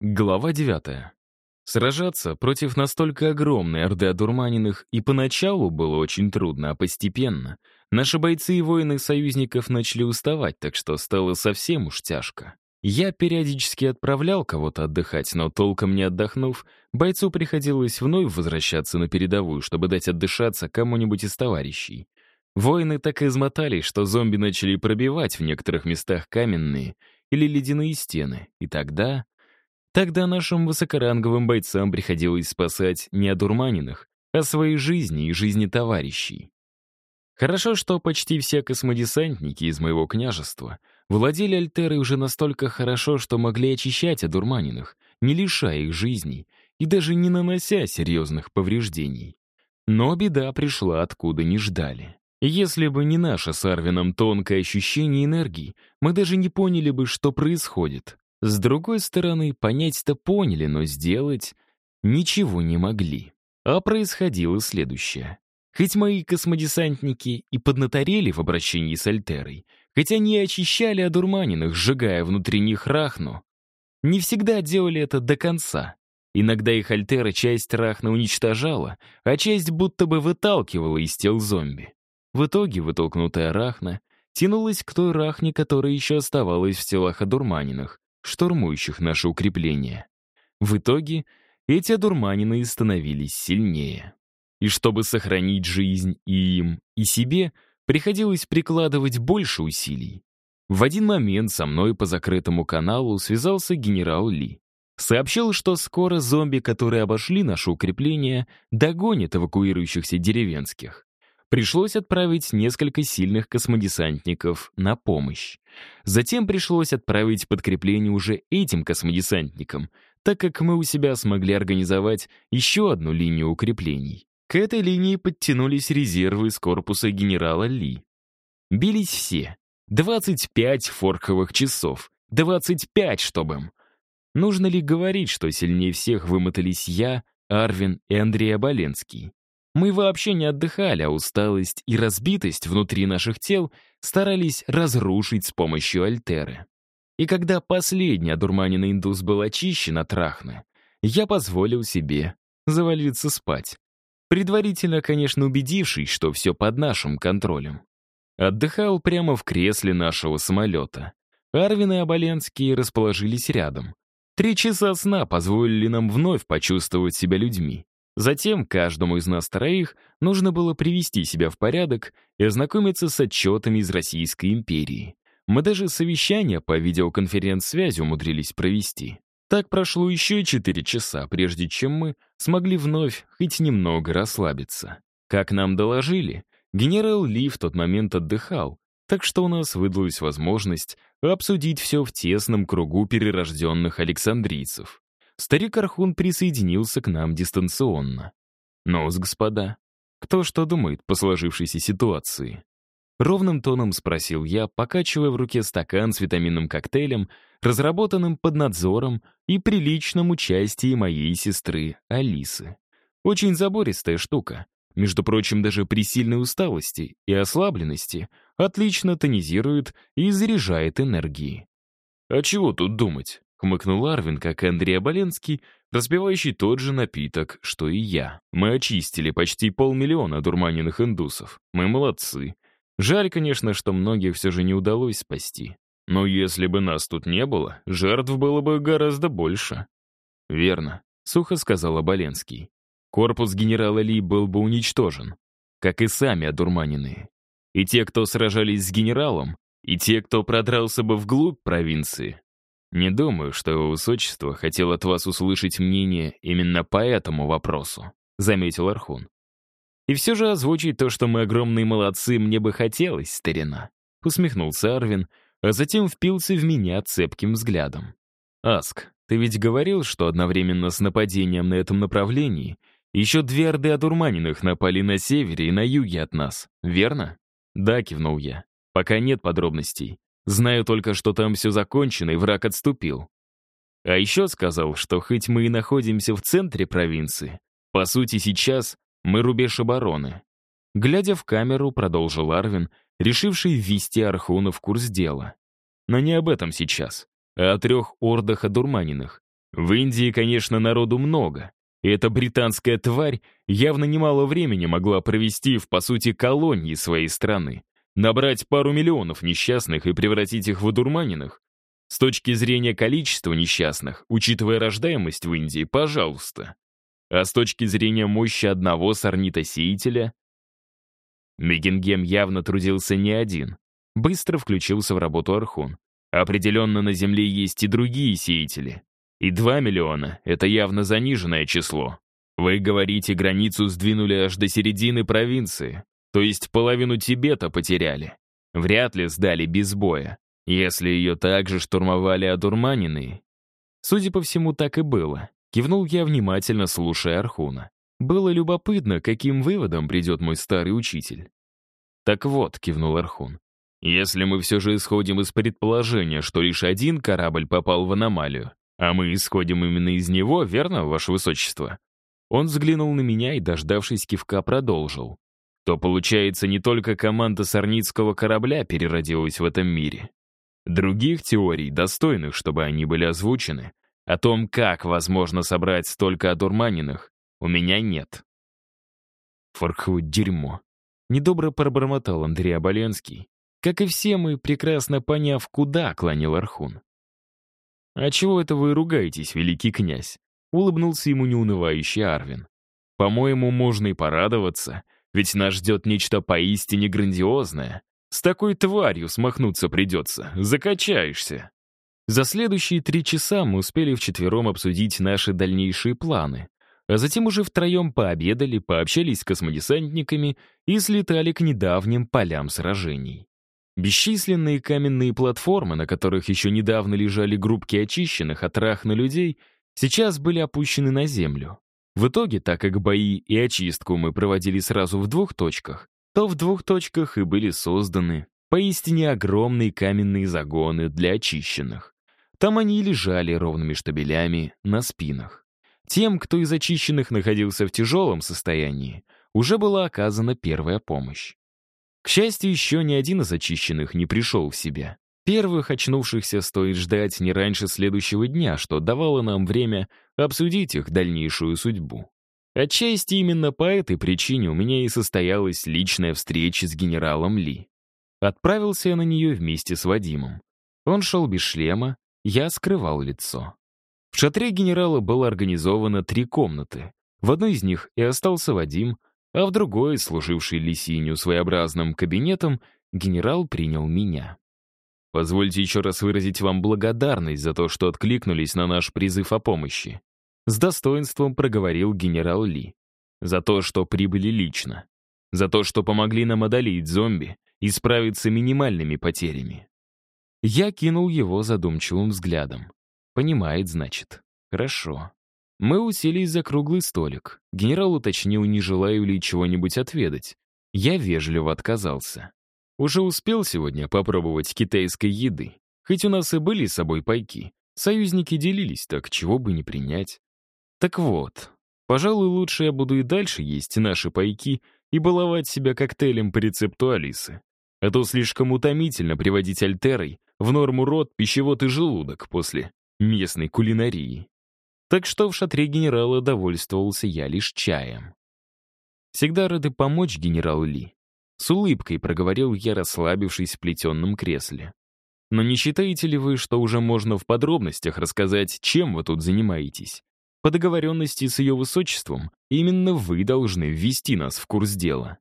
Глава 9. Сражаться против настолько огромной орды одурманенных и поначалу было очень трудно, а постепенно наши бойцы и воины союзников начали уставать, так что стало совсем уж тяжко. Я периодически отправлял кого-то отдыхать, но толком не отдохнув, бойцу приходилось вновь возвращаться на передовую, чтобы дать отдышаться кому-нибудь из товарищей. Воины так измотались, что зомби начали пробивать в некоторых местах каменные или ледяные стены, и тогда Тогда нашим высокоранговым бойцам приходилось спасать не одурманенных, а свои жизни и жизни товарищей. Хорошо, что почти все космодесантники из моего княжества владели альтерой уже настолько хорошо, что могли очищать одурманенных, не лишая их жизней и даже не нанося серьезных повреждений. Но беда пришла откуда не ждали. Если бы не наше с Арвином тонкое ощущение энергии, мы даже не поняли бы, что происходит. С другой стороны, понять-то поняли, но сделать ничего не могли. А происходило следующее. Хоть мои космодесантники и поднаторели в обращении с Альтерой, хоть они очищали одурманенных, сжигая внутри них рахну, не всегда делали это до конца. Иногда их Альтера часть рахна уничтожала, а часть будто бы выталкивала из тел зомби. В итоге вытолкнутая рахна тянулась к той рахне, которая еще оставалась в телах одурманенных, штурмующих наше укрепление. В итоге эти одурманенные становились сильнее. И чтобы сохранить жизнь и им, и себе, приходилось прикладывать больше усилий. В один момент со мной по закрытому каналу связался генерал Ли. Сообщил, что скоро зомби, которые обошли наше укрепление, догонят эвакуирующихся деревенских пришлось отправить несколько сильных космодесантников на помощь. Затем пришлось отправить подкрепление уже этим космодесантникам, так как мы у себя смогли организовать еще одну линию укреплений. К этой линии подтянулись резервы из корпуса генерала Ли. Бились все. 25 форковых часов. 25, чтобы им. Нужно ли говорить, что сильнее всех вымотались я, Арвин и Андрей Оболенский? Мы вообще не отдыхали, а усталость и разбитость внутри наших тел старались разрушить с помощью альтеры. И когда последний одурманенный индус был очищен от рахны, я позволил себе завалиться спать. Предварительно, конечно, убедившись, что все под нашим контролем. Отдыхал прямо в кресле нашего самолета. Арвин и Оболенский расположились рядом. Три часа сна позволили нам вновь почувствовать себя людьми. Затем каждому из нас троих нужно было привести себя в порядок и ознакомиться с отчетами из Российской империи. Мы даже совещание по видеоконференц-связи умудрились провести. Так прошло еще четыре часа, прежде чем мы смогли вновь хоть немного расслабиться. Как нам доложили, генерал Ли в тот момент отдыхал, так что у нас выдалась возможность обсудить все в тесном кругу перерожденных александрийцев старик Архун присоединился к нам дистанционно. ну господа, кто что думает по сложившейся ситуации? Ровным тоном спросил я, покачивая в руке стакан с витаминным коктейлем, разработанным под надзором и приличным участием моей сестры Алисы. Очень забористая штука. Между прочим, даже при сильной усталости и ослабленности отлично тонизирует и заряжает энергией. А чего тут думать? Хмыкнул Арвин, как и Андрей Оболенский, разбивающий тот же напиток, что и я. Мы очистили почти полмиллиона дурманенных индусов. Мы молодцы. Жаль, конечно, что многих все же не удалось спасти. Но если бы нас тут не было, жертв было бы гораздо больше. Верно, сухо сказал Оболенский. Корпус генерала Ли был бы уничтожен, как и сами одурманенные. И те, кто сражались с генералом, и те, кто продрался бы вглубь провинции, не думаю, что его высочество хотел от вас услышать мнение именно по этому вопросу», — заметил Архун. «И все же озвучить то, что мы огромные молодцы, мне бы хотелось, старина», — усмехнулся Арвин, а затем впился в меня цепким взглядом. «Аск, ты ведь говорил, что одновременно с нападением на этом направлении еще две орды одурманенных напали на севере и на юге от нас, верно?» «Да», — кивнул я. «Пока нет подробностей. Знаю только, что там все закончено, и враг отступил. А еще сказал, что хоть мы и находимся в центре провинции, по сути сейчас мы рубеж обороны. Глядя в камеру, продолжил Арвин, решивший ввести Архуна в курс дела. Но не об этом сейчас, а о трех ордах одурманенных. В Индии, конечно, народу много, и эта британская тварь явно немало времени могла провести в, по сути, колонии своей страны, набрать пару миллионов несчастных и превратить их в одурманенных. С точки зрения количества несчастных, учитывая рождаемость в Индии, пожалуйста. А с точки зрения мощи одного сорнитосеятеля... Мегингем явно трудился не один. Быстро включился в работу Архун. Определенно на Земле есть и другие сеятели. И 2 миллиона — это явно заниженное число. Вы говорите, границу сдвинули аж до середины провинции, то есть половину Тибета потеряли. Вряд ли сдали без боя, если ее также штурмовали одурманенные. Судя по всему, так и было. Кивнул я, внимательно слушая Архуна. Было любопытно, каким выводом придет мой старый учитель. «Так вот», — кивнул Архун, «если мы все же исходим из предположения, что лишь один корабль попал в аномалию, а мы исходим именно из него, верно, Ваше Высочество?» Он взглянул на меня и, дождавшись кивка, продолжил. То, получается, не только команда сорницкого корабля переродилась в этом мире. Других теорий, достойных, чтобы они были озвучены, о том, как возможно собрать столько одурманенных, у меня нет. Фарху дерьмо. Недобро пробормотал Андрей Оболенский, как и все мы, прекрасно поняв, куда клонил Архун. «А чего это вы ругаетесь, великий князь?» Улыбнулся ему неунывающий Арвин. «По-моему, можно и порадоваться, ведь нас ждет нечто поистине грандиозное. С такой тварью смахнуться придется, закачаешься». За следующие три часа мы успели вчетвером обсудить наши дальнейшие планы, а затем уже втроем пообедали, пообщались с космодесантниками и слетали к недавним полям сражений. Бесчисленные каменные платформы, на которых еще недавно лежали группки очищенных от рахна людей, сейчас были опущены на землю. В итоге, так как бои и очистку мы проводили сразу в двух точках, то в двух точках и были созданы поистине огромные каменные загоны для очищенных. Там они лежали ровными штабелями на спинах. Тем, кто из очищенных находился в тяжелом состоянии, уже была оказана первая помощь. К счастью, еще ни один из очищенных не пришел в себя. Первых очнувшихся стоит ждать не раньше следующего дня, что давало нам время обсудить их дальнейшую судьбу. Отчасти именно по этой причине у меня и состоялась личная встреча с генералом Ли. Отправился я на нее вместе с Вадимом. Он шел без шлема, я скрывал лицо. В шатре генерала было организовано три комнаты. В одной из них и остался Вадим, а в другой, служивший Лисиню своеобразным кабинетом, генерал принял меня. Позвольте еще раз выразить вам благодарность за то, что откликнулись на наш призыв о помощи. С достоинством проговорил генерал Ли. За то, что прибыли лично. За то, что помогли нам одолеть зомби и справиться минимальными потерями. Я кинул его задумчивым взглядом. Понимает, значит. Хорошо. Мы уселись за круглый столик. Генерал уточнил, не желаю ли чего-нибудь отведать. Я вежливо отказался. Уже успел сегодня попробовать китайской еды. Хоть у нас и были с собой пайки. Союзники делились, так чего бы не принять. Так вот, пожалуй, лучше я буду и дальше есть наши пайки и баловать себя коктейлем по рецепту Алисы. А то слишком утомительно приводить альтерой в норму рот, пищевод и желудок после местной кулинарии. Так что в шатре генерала довольствовался я лишь чаем. Всегда рады помочь генерал Ли. С улыбкой проговорил я, расслабившись в плетенном кресле. Но не считаете ли вы, что уже можно в подробностях рассказать, чем вы тут занимаетесь? По договоренности с ее высочеством, именно вы должны ввести нас в курс дела.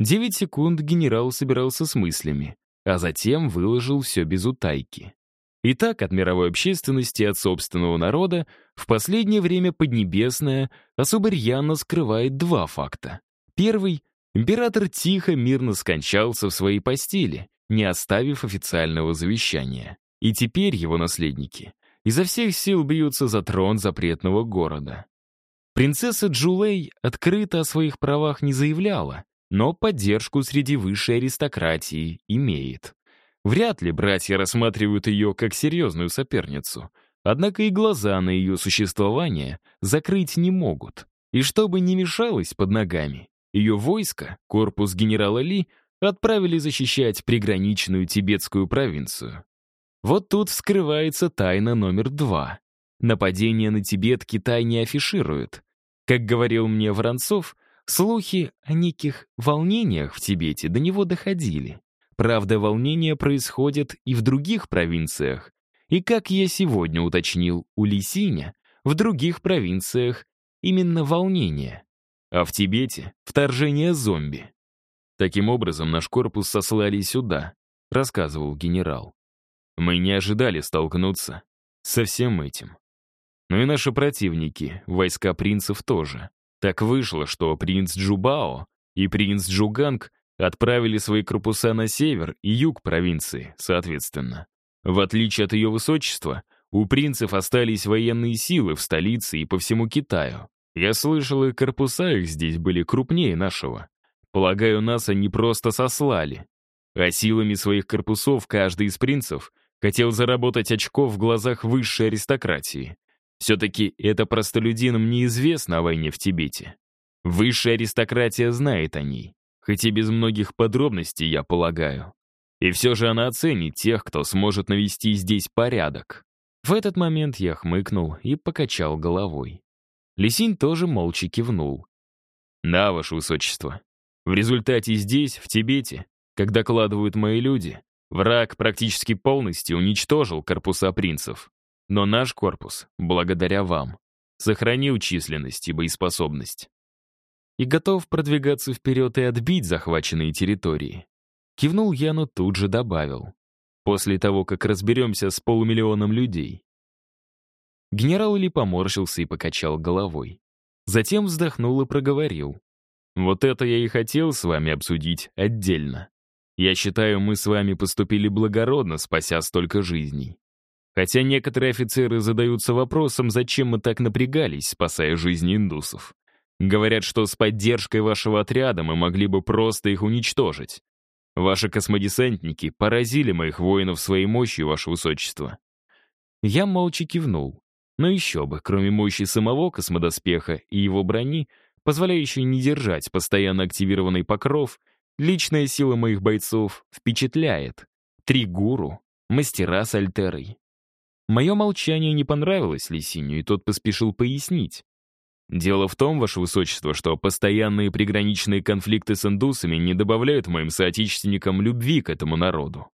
Девять секунд генерал собирался с мыслями, а затем выложил все без утайки. Итак, от мировой общественности от собственного народа в последнее время Поднебесная особо рьяно скрывает два факта. Первый — император тихо, мирно скончался в своей постели, не оставив официального завещания. И теперь его наследники изо всех сил бьются за трон запретного города. Принцесса Джулей открыто о своих правах не заявляла, но поддержку среди высшей аристократии имеет. Вряд ли братья рассматривают ее как серьезную соперницу, однако и глаза на ее существование закрыть не могут. И чтобы не мешалось под ногами, ее войско, корпус генерала Ли, отправили защищать приграничную тибетскую провинцию. Вот тут вскрывается тайна номер два. нападение на Тибет Китай не афиширует. Как говорил мне Воронцов, слухи о неких волнениях в Тибете до него доходили. Правда, волнения происходят и в других провинциях. И, как я сегодня уточнил у Лисиня, в других провинциях именно волнения. А в Тибете — вторжение зомби. Таким образом, наш корпус сослали сюда, рассказывал генерал. Мы не ожидали столкнуться со всем этим. Ну и наши противники, войска принцев тоже. Так вышло, что принц Джубао и принц Джуганг отправили свои корпуса на север и юг провинции, соответственно. В отличие от ее высочества, у принцев остались военные силы в столице и по всему Китаю. Я слышал, и корпуса их здесь были крупнее нашего. Полагаю, нас они просто сослали. А силами своих корпусов каждый из принцев хотел заработать очков в глазах высшей аристократии. Все-таки это простолюдинам неизвестно о войне в Тибете. Высшая аристократия знает о ней хоть и без многих подробностей, я полагаю. И все же она оценит тех, кто сможет навести здесь порядок. В этот момент я хмыкнул и покачал головой. Лисинь тоже молча кивнул. «Да, ваше высочество. В результате здесь, в Тибете, как докладывают мои люди, враг практически полностью уничтожил корпуса принцев. Но наш корпус, благодаря вам, сохранил численность и боеспособность и готов продвигаться вперед и отбить захваченные территории. Кивнул я, но тут же добавил. После того, как разберемся с полумиллионом людей. Генерал Ли поморщился и покачал головой. Затем вздохнул и проговорил. Вот это я и хотел с вами обсудить отдельно. Я считаю, мы с вами поступили благородно, спася столько жизней. Хотя некоторые офицеры задаются вопросом, зачем мы так напрягались, спасая жизни индусов. Говорят, что с поддержкой вашего отряда мы могли бы просто их уничтожить. Ваши космодесантники поразили моих воинов своей мощью, ваше высочество». Я молча кивнул. Но еще бы, кроме мощи самого космодоспеха и его брони, позволяющей не держать постоянно активированный покров, личная сила моих бойцов впечатляет. Три гуру, мастера с альтерой. Мое молчание не понравилось Лисиню, и тот поспешил пояснить. Дело в том, Ваше Высочество, что постоянные приграничные конфликты с индусами не добавляют моим соотечественникам любви к этому народу.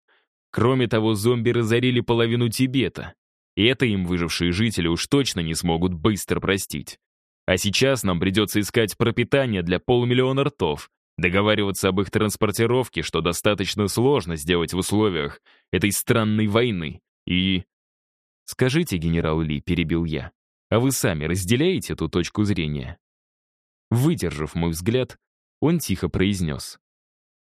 Кроме того, зомби разорили половину Тибета, и это им выжившие жители уж точно не смогут быстро простить. А сейчас нам придется искать пропитание для полумиллиона ртов, договариваться об их транспортировке, что достаточно сложно сделать в условиях этой странной войны. И... «Скажите, генерал Ли», — перебил я, а вы сами разделяете эту точку зрения?» Выдержав мой взгляд, он тихо произнес.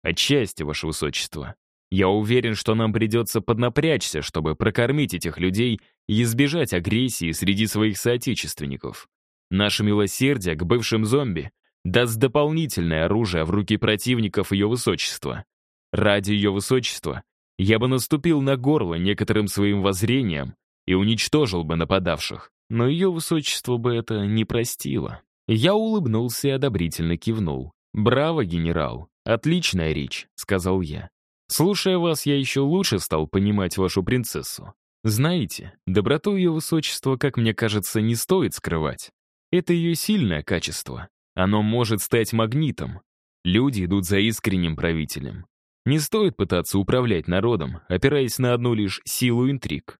«Отчасти, ваше высочество. Я уверен, что нам придется поднапрячься, чтобы прокормить этих людей и избежать агрессии среди своих соотечественников. Наше милосердие к бывшим зомби даст дополнительное оружие в руки противников ее высочества. Ради ее высочества я бы наступил на горло некоторым своим воззрениям и уничтожил бы нападавших но ее высочество бы это не простило. Я улыбнулся и одобрительно кивнул. «Браво, генерал! Отличная речь», — сказал я. «Слушая вас, я еще лучше стал понимать вашу принцессу. Знаете, доброту ее высочества, как мне кажется, не стоит скрывать. Это ее сильное качество. Оно может стать магнитом. Люди идут за искренним правителем. Не стоит пытаться управлять народом, опираясь на одну лишь силу интриг.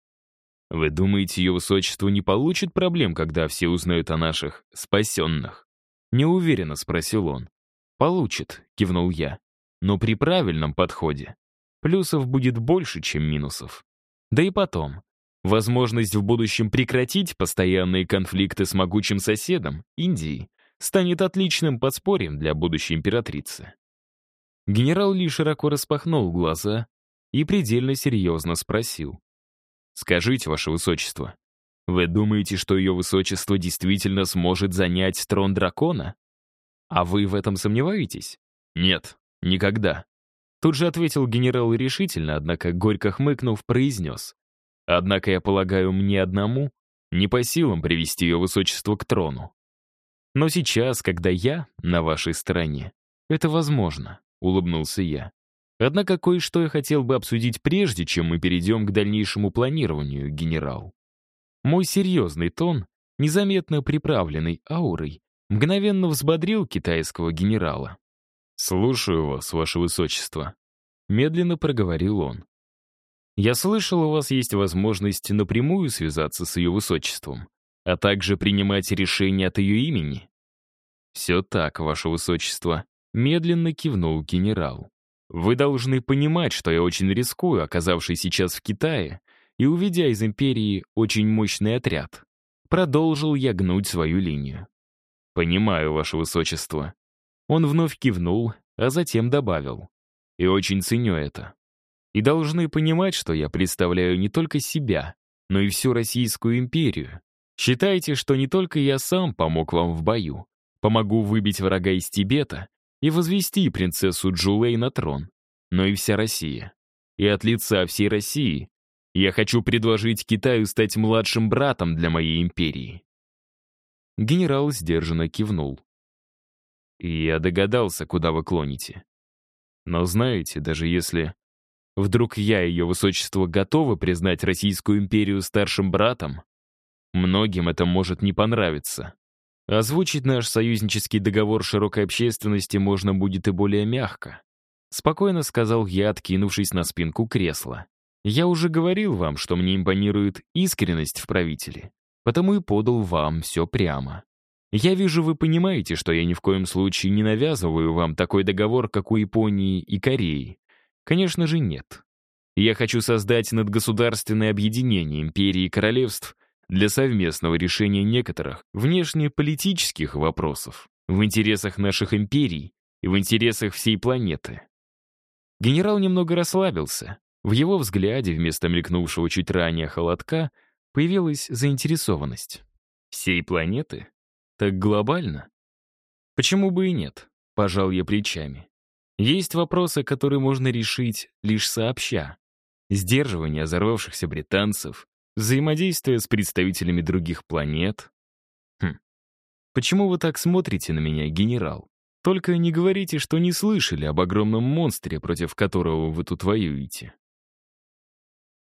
Вы думаете, ее высочество не получит проблем, когда все узнают о наших спасенных? Неуверенно спросил он. Получит, кивнул я. Но при правильном подходе. Плюсов будет больше, чем минусов. Да и потом. Возможность в будущем прекратить постоянные конфликты с могучим соседом, Индией, станет отличным подспорьем для будущей императрицы. Генерал Ли широко распахнул глаза и предельно серьезно спросил. Скажите, ваше высочество, вы думаете, что ее высочество действительно сможет занять трон дракона? А вы в этом сомневаетесь? Нет, никогда. Тут же ответил генерал решительно, однако, горько хмыкнув, произнес. Однако, я полагаю, мне одному не по силам привести ее высочество к трону. Но сейчас, когда я на вашей стороне, это возможно, улыбнулся я. Однако кое-что я хотел бы обсудить прежде, чем мы перейдем к дальнейшему планированию, генерал. Мой серьезный тон, незаметно приправленный аурой, мгновенно взбодрил китайского генерала. «Слушаю вас, ваше высочество», — медленно проговорил он. «Я слышал, у вас есть возможность напрямую связаться с ее высочеством, а также принимать решения от ее имени». «Все так, ваше высочество», — медленно кивнул генерал. «Вы должны понимать, что я очень рискую, оказавшись сейчас в Китае, и увидя из империи очень мощный отряд. Продолжил я гнуть свою линию. «Понимаю, ваше высочество». Он вновь кивнул, а затем добавил. «И очень ценю это. И должны понимать, что я представляю не только себя, но и всю Российскую империю. Считайте, что не только я сам помог вам в бою, помогу выбить врага из Тибета и возвести принцессу Джулей на трон, но и вся Россия. И от лица всей России я хочу предложить Китаю стать младшим братом для моей империи». Генерал сдержанно кивнул. «Я догадался, куда вы клоните. Но знаете, даже если вдруг я, ее высочество, готова признать Российскую империю старшим братом, многим это может не понравиться. Озвучить наш союзнический договор широкой общественности можно будет и более мягко», спокойно сказал я, откинувшись на спинку кресла. Я уже говорил вам, что мне импонирует искренность в правителе, потому и подал вам все прямо. Я вижу, вы понимаете, что я ни в коем случае не навязываю вам такой договор, как у Японии и Кореи. Конечно же, нет. Я хочу создать надгосударственное объединение империи и королевств для совместного решения некоторых внешнеполитических вопросов в интересах наших империй и в интересах всей планеты. Генерал немного расслабился, в его взгляде вместо мелькнувшего чуть ранее холодка появилась заинтересованность. Всей планеты? Так глобально? Почему бы и нет? Пожал я плечами. Есть вопросы, которые можно решить лишь сообща. Сдерживание взорвавшихся британцев, взаимодействие с представителями других планет. Хм. Почему вы так смотрите на меня, генерал? Только не говорите, что не слышали об огромном монстре, против которого вы тут воюете.